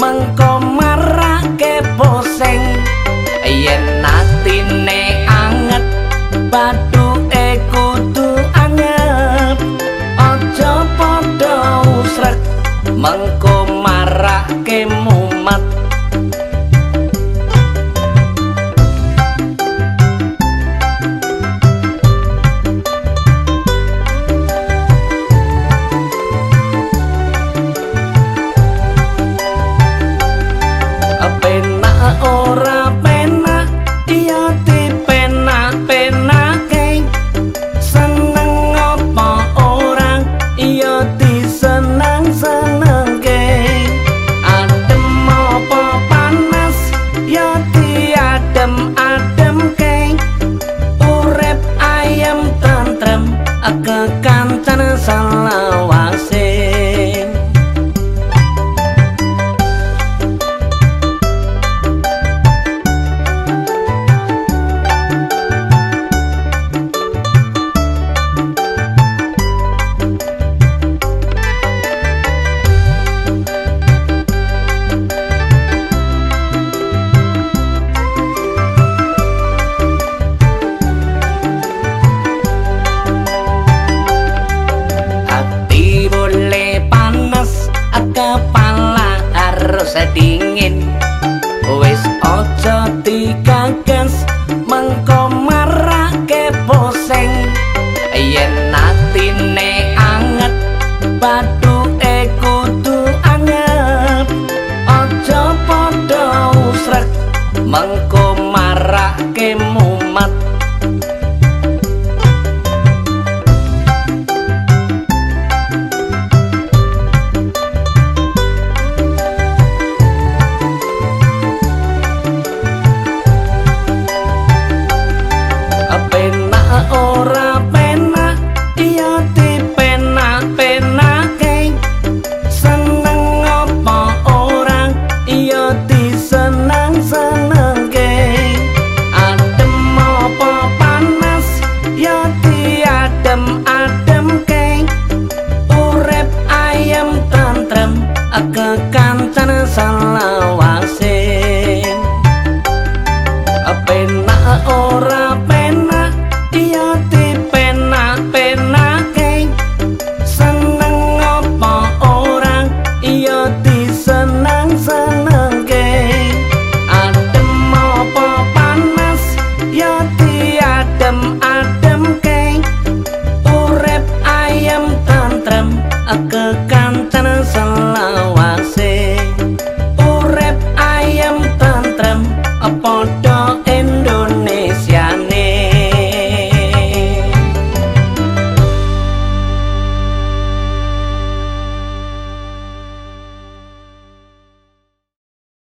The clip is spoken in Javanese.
mengko marake poseng. Yen natine anget batu e kudu anget. Aja padha usrek mengko marake mumet. kekantang kem அக்கா